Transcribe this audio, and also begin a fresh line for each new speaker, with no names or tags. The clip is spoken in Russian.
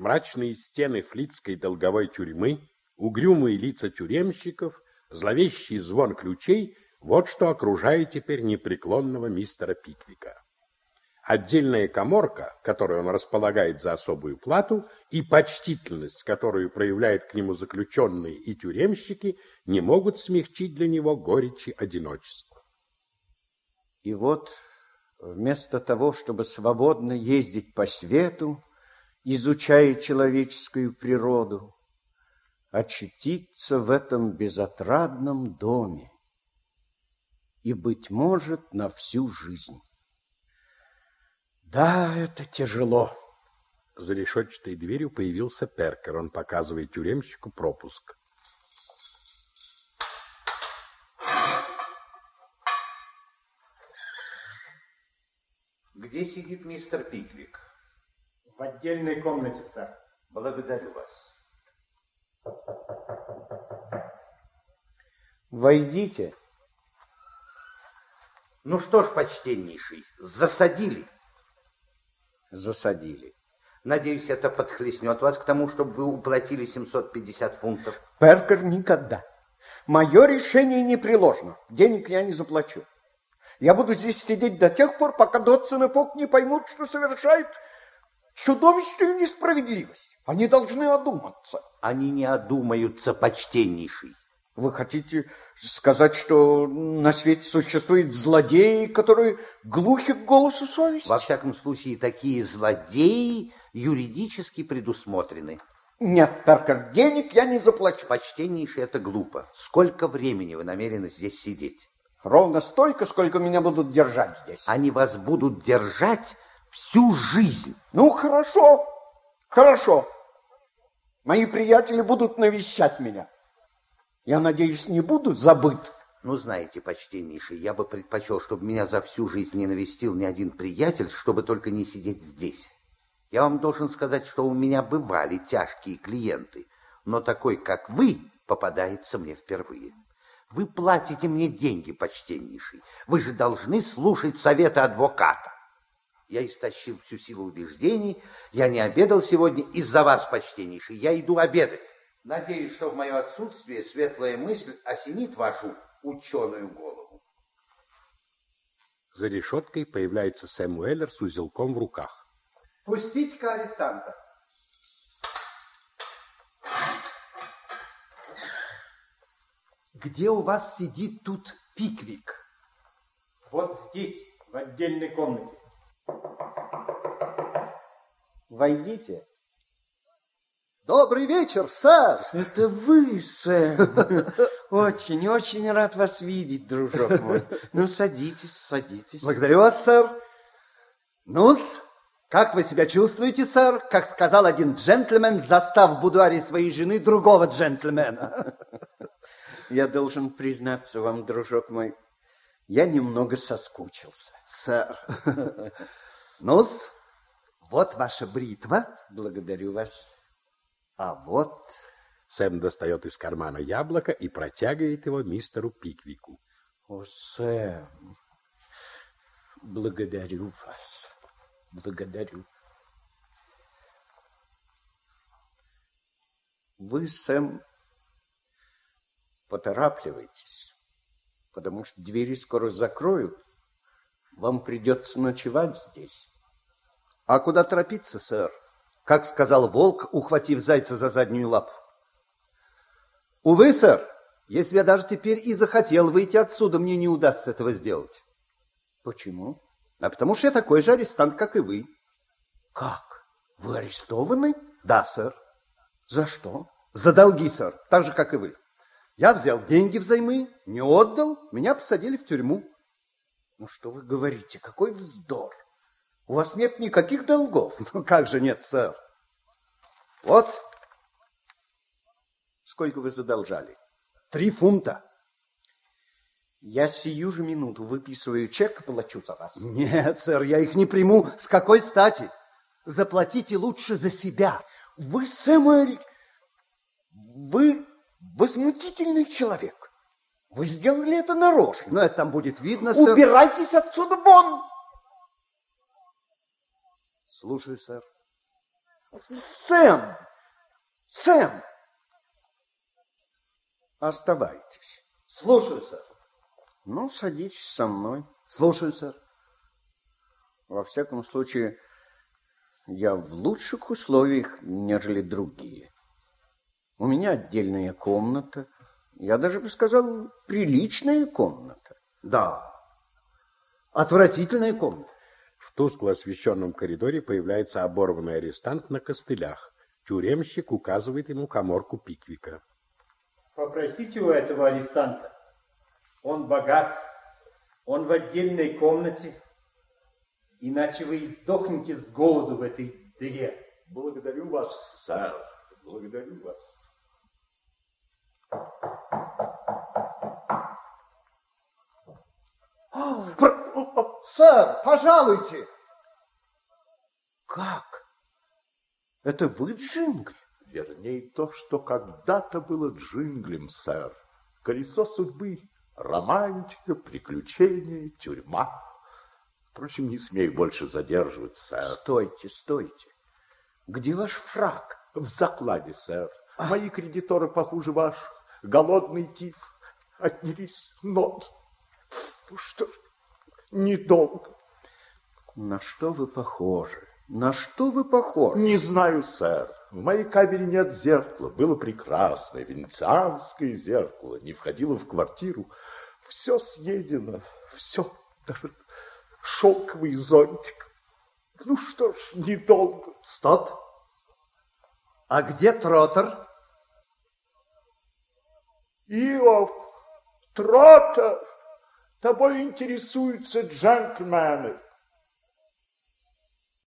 Мрачные стены флицкой долговой тюрьмы, угрюмые лица тюремщиков, зловещий звон ключей — вот что окружает теперь непреклонного мистера Пиквика. Отдельная коморка, которую он располагает за особую плату, и почтительность, которую проявляют к нему заключенные и тюремщики, не могут смягчить для него горечи одиночества.
И вот вместо того, чтобы свободно ездить по свету, изучая человеческую природу, очутиться в этом безотрадном доме и, быть может, на всю жизнь. Да, это тяжело.
За решетчатой дверью появился Перкер. Он показывает тюремщику пропуск.
Где сидит мистер Пиквик?
В отдельной комнате, сэр.
Благодарю вас.
Войдите.
Ну что ж, почтеннейший, засадили.
Засадили.
Надеюсь, это подхлестнет вас к тому, чтобы вы уплатили 750 фунтов.
Перкер никогда. Мое решение непреложно. Денег я не заплачу. Я буду здесь сидеть до тех пор, пока Дотсон и Фок не поймут, что совершают чудовищную несправедливость. Они должны одуматься.
Они не одумаются, почтеннейший.
Вы хотите сказать, что на свете существуют злодеи, которые глухи к голосу совести?
Во всяком случае, такие злодеи юридически предусмотрены.
Нет, Перкер, денег я не заплачу.
Почтеннейший, это глупо. Сколько времени вы намерены здесь сидеть?
Ровно столько, сколько меня будут держать здесь.
Они вас будут держать всю жизнь.
Ну, хорошо, хорошо. Мои приятели будут навещать меня. Я надеюсь, не буду забыт.
Ну, знаете, почтеннейший, я бы предпочел, чтобы меня за всю жизнь не навестил ни один приятель, чтобы только не сидеть здесь. Я вам должен сказать, что у меня бывали тяжкие клиенты, но такой, как вы, попадается мне впервые. Вы платите мне деньги, почтеннейший. Вы же должны слушать советы адвоката. Я истощил всю силу убеждений. Я не обедал сегодня из-за вас, почтеннейший. Я иду обедать. Надеюсь, что в мое отсутствие светлая мысль осенит вашу ученую голову.
За решеткой появляется Сэм Уэллер с узелком в руках.
Пустите-ка арестанта. Где у вас сидит тут Пиквик?
Вот здесь, в отдельной комнате.
Войдите.
Добрый вечер, сэр.
Это вы, Сэм. Очень, очень рад вас видеть, дружок мой. Ну, садитесь, садитесь.
Благодарю вас, сэр. Ну-с, как вы себя чувствуете, сэр? Как сказал один джентльмен, застав в будуаре своей жены другого джентльмена.
Я должен признаться вам, дружок мой, я немного соскучился.
Сэр. Ну-с, вот ваша бритва.
Благодарю вас.
А вот...
Сэм достает из кармана яблоко и протягивает его мистеру Пиквику.
О, Сэм, благодарю вас. Благодарю. Вы, Сэм, поторапливайтесь, потому что двери скоро закроют. Вам придется ночевать здесь.
А куда торопиться, сэр? Как сказал волк, ухватив зайца за заднюю лапу. Увы, сэр, если я даже теперь и захотел выйти отсюда, мне не удастся этого сделать.
Почему?
А потому что я такой же арестант, как и вы.
Как? Вы арестованы?
Да, сэр.
За что?
За долги, сэр, так же, как и вы. Я взял деньги взаймы, не отдал, меня посадили в тюрьму.
Ну что вы говорите, какой вздор. У вас нет никаких долгов.
Ну как же нет, сэр? Вот.
Сколько вы задолжали?
Три фунта.
Я сию же минуту выписываю чек и плачу за вас.
Нет, сэр, я их не приму. С какой стати? Заплатите лучше за себя.
Вы, Сэмуэль, вы возмутительный человек. Вы сделали это нарочно.
Но это там будет видно, сэр.
Убирайтесь отсюда вон!
Слушаю, сэр.
Сэм! Сэм! Оставайтесь.
Слушаю, сэр.
Ну, садитесь со мной.
Слушаю, сэр.
Во всяком случае, я в лучших условиях, нежели другие. У меня отдельная комната. Я даже бы сказал, приличная комната.
Да. Отвратительная комната.
В тускло освещенном коридоре появляется оборванный арестант на костылях. Тюремщик указывает ему коморку Пиквика.
Попросите у этого арестанта. Он богат, он в отдельной комнате, иначе вы издохнете с голоду в этой дыре.
Благодарю вас, сэр. Благодарю вас.
Сэр, пожалуйте.
Как? Это вы, Джингли?
Вернее, то, что когда-то было джинглем, сэр. Колесо судьбы, романтика, приключения, тюрьма. Впрочем, не смею больше задерживать, сэр.
Стойте, стойте. Где ваш фраг?
В закладе, сэр. Мои кредиторы похуже ваших. Голодный тиф. Отнялись, но... Ну что ж, недолго.
На что вы похожи? На что вы похожи?
Не знаю, сэр. В моей камере нет зеркала. Было прекрасное венецианское зеркало. Не входило в квартиру. Все съедено. Все. Даже шелковый зонтик. Ну что ж, недолго.
Стоп. А где Троттер?
Иов, Троттер, тобой интересуются джентльмены.